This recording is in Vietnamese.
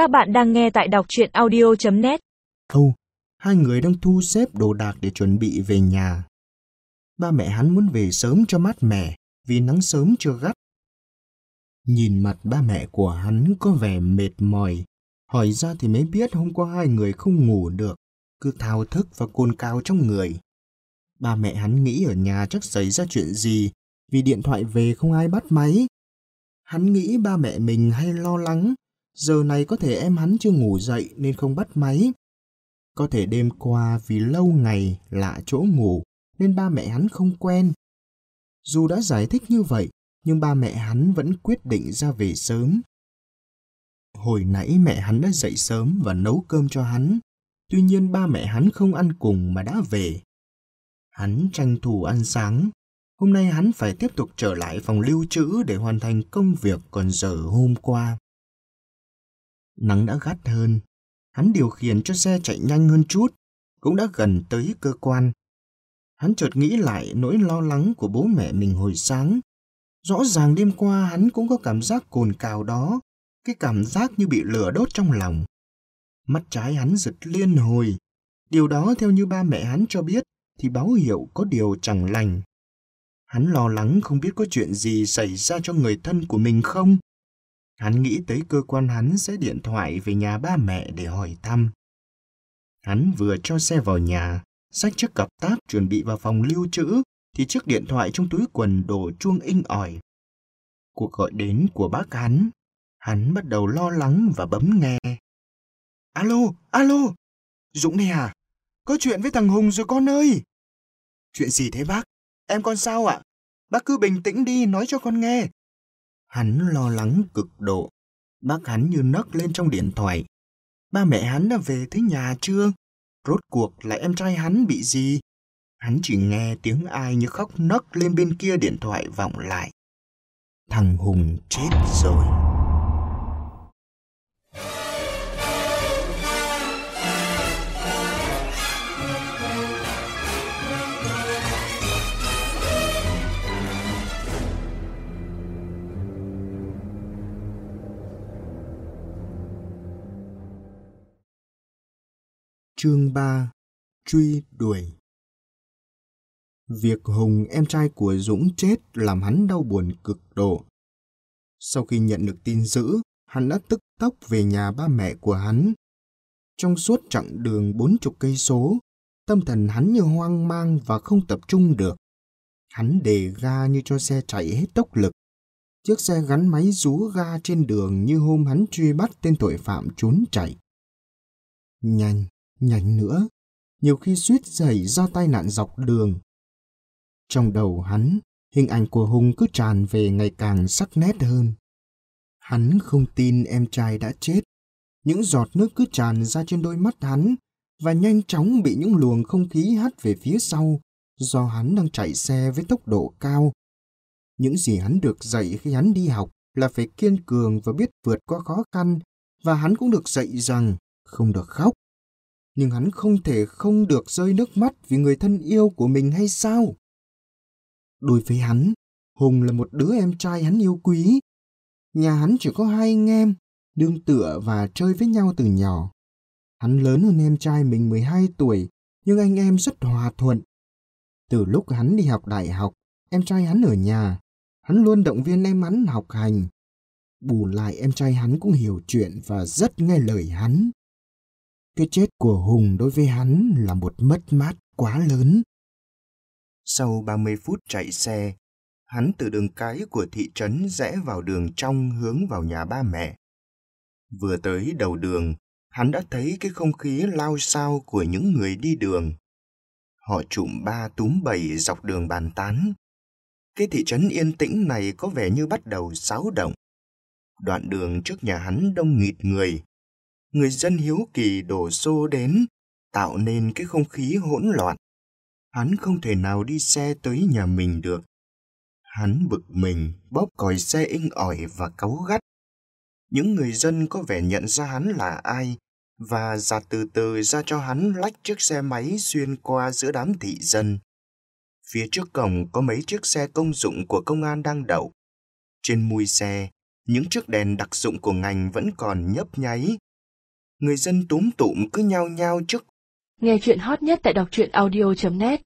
Các bạn đang nghe tại đọc chuyện audio.net Âu, hai người đang thu xếp đồ đạc để chuẩn bị về nhà. Ba mẹ hắn muốn về sớm cho mát mẻ vì nắng sớm chưa gắt. Nhìn mặt ba mẹ của hắn có vẻ mệt mỏi. Hỏi ra thì mới biết hôm qua hai người không ngủ được, cứ thao thức và cồn cao trong người. Ba mẹ hắn nghĩ ở nhà chắc xảy ra chuyện gì vì điện thoại về không ai bắt máy. Hắn nghĩ ba mẹ mình hay lo lắng, giờ này có thể em hắn chưa ngủ dậy nên không bắt máy. Có thể đêm qua vì lâu ngày lạ chỗ ngủ nên ba mẹ hắn không quen. Dù đã giải thích như vậy, nhưng ba mẹ hắn vẫn quyết định ra về sớm. Hồi nãy mẹ hắn đã dậy sớm và nấu cơm cho hắn, tuy nhiên ba mẹ hắn không ăn cùng mà đã về. Hắn tranh thủ ăn sáng, hôm nay hắn phải tiếp tục trở lại phòng lưu trữ để hoàn thành công việc còn dở hôm qua. Nắng đã gắt hơn, hắn điều khiển cho xe chạy nhanh hơn chút, cũng đã gần tới cơ quan. Hắn chợt nghĩ lại nỗi lo lắng của bố mẹ mình hồi sáng. Rõ ràng đêm qua hắn cũng có cảm giác cồn cào đó, cái cảm giác như bị lửa đốt trong lòng. Mắt trái hắn giật liên hồi. Điều đó theo như ba mẹ hắn cho biết thì báo hiệu có điều chẳng lành. Hắn lo lắng không biết có chuyện gì xảy ra cho người thân của mình không. Hắn nghĩ tới cơ quan hắn sẽ điện thoại về nhà ba mẹ để hỏi thăm. Hắn vừa cho xe vào nhà, xách chiếc cặp táp chuẩn bị vào phòng lưu trữ, thì chiếc điện thoại trong túi quần đổ chuông inh ỏi. Cuộc gọi đến của bác hắn, hắn bắt đầu lo lắng và bấm nghe. Alo, alo, Dũng này à? Có chuyện với thằng Hùng rồi con ơi. Chuyện gì thế bác? Em con sao ạ? Bác cứ bình tĩnh đi nói cho con nghe. Hắn lo lắng cực độ. Bác hắn như nấc lên trong điện thoại. Ba mẹ hắn đã về tới nhà chưa? Rốt cuộc là em trai hắn bị gì? Hắn chỉ nghe tiếng ai như khóc nấc lên bên kia điện thoại vọng lại. Thằng Hùng chết rồi. Chương 3 Truy đuổi Việc Hùng em trai của Dũng chết làm hắn đau buồn cực độ. Sau khi nhận được tin dữ, hắn đã tức tốc về nhà ba mẹ của hắn. Trong suốt chặng đường bốn chục cây số, tâm thần hắn như hoang mang và không tập trung được. Hắn đề ga như cho xe chạy hết tốc lực. Chiếc xe gắn máy rú ga trên đường như hôm hắn truy bắt tên tội phạm trốn chạy. Nhanh, nhanh nữa, nhiều khi suýt xảy ra tai nạn dọc đường. Trong đầu hắn, hình ảnh của Hùng cứ tràn về ngày càng sắc nét hơn. Hắn không tin em trai đã chết. Những giọt nước cứ tràn ra trên đôi mắt hắn và nhanh chóng bị những luồng không khí hắt về phía sau do hắn đang chạy xe với tốc độ cao. Những gì hắn được dạy khi hắn đi học là phải kiên cường và biết vượt qua khó khăn và hắn cũng được dạy rằng không được khóc nhưng hắn không thể không được rơi nước mắt vì người thân yêu của mình hay sao? Đối với hắn, Hùng là một đứa em trai hắn yêu quý. Nhà hắn chỉ có hai anh em, đương tựa và chơi với nhau từ nhỏ. Hắn lớn hơn em trai mình 12 tuổi, nhưng anh em rất hòa thuận. Từ lúc hắn đi học đại học, em trai hắn ở nhà, hắn luôn động viên em hắn học hành. Bù lại em trai hắn cũng hiểu chuyện và rất nghe lời hắn. Cái chết của Hùng đối với hắn là một mất mát quá lớn. Sau 30 phút chạy xe, hắn từ đường cái của thị trấn rẽ vào đường trong hướng vào nhà ba mẹ. Vừa tới đầu đường, hắn đã thấy cái không khí lao sao của những người đi đường. Họ trụm ba túm bảy dọc đường bàn tán. Cái thị trấn yên tĩnh này có vẻ như bắt đầu xáo động. Đoạn đường trước nhà hắn đông nghịt người, người dân hiếu kỳ đổ xô đến, tạo nên cái không khí hỗn loạn. Hắn không thể nào đi xe tới nhà mình được. Hắn bực mình, bóp còi xe inh ỏi và cáu gắt. Những người dân có vẻ nhận ra hắn là ai và giạt từ từ ra cho hắn lách chiếc xe máy xuyên qua giữa đám thị dân. Phía trước cổng có mấy chiếc xe công dụng của công an đang đậu. Trên mui xe, những chiếc đèn đặc dụng của ngành vẫn còn nhấp nháy Người dân túm tụm cứ nhao nhao trước Nghe chuyện hot nhất tại đọc truyện audio.net